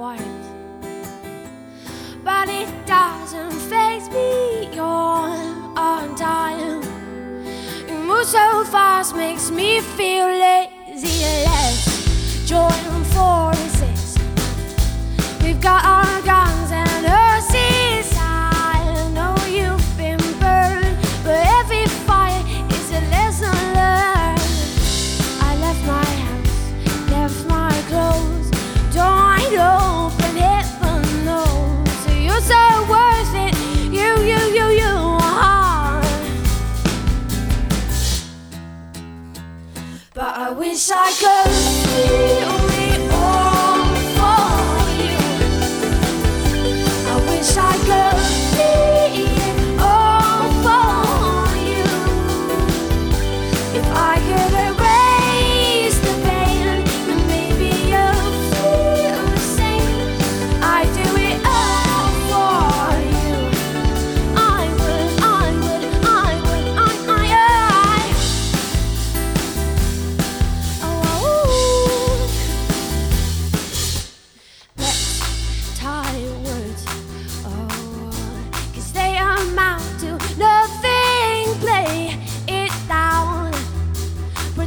quiet. But it doesn't faze me, you're undying. You move so fast, makes me feel lazy. wish I could feel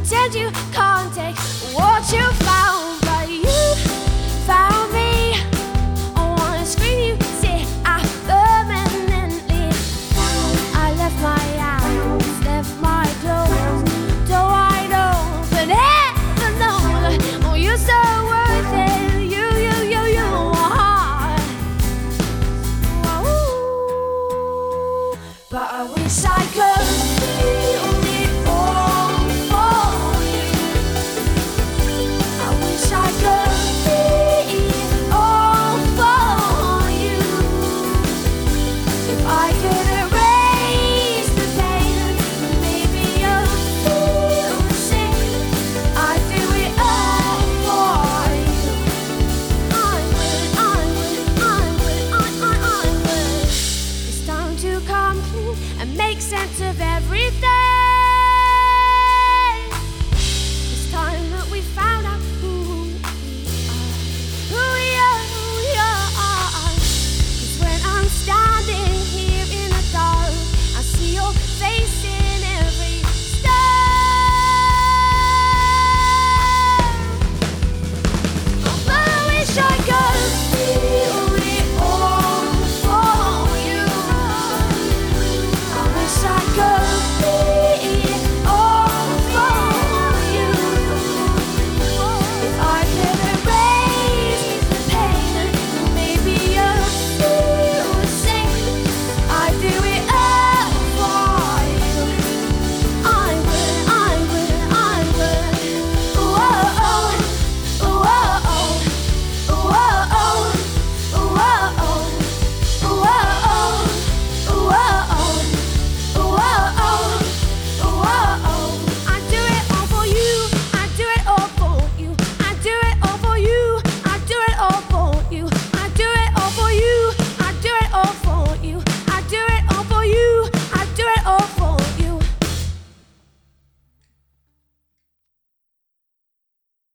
pretend you can't take what you find.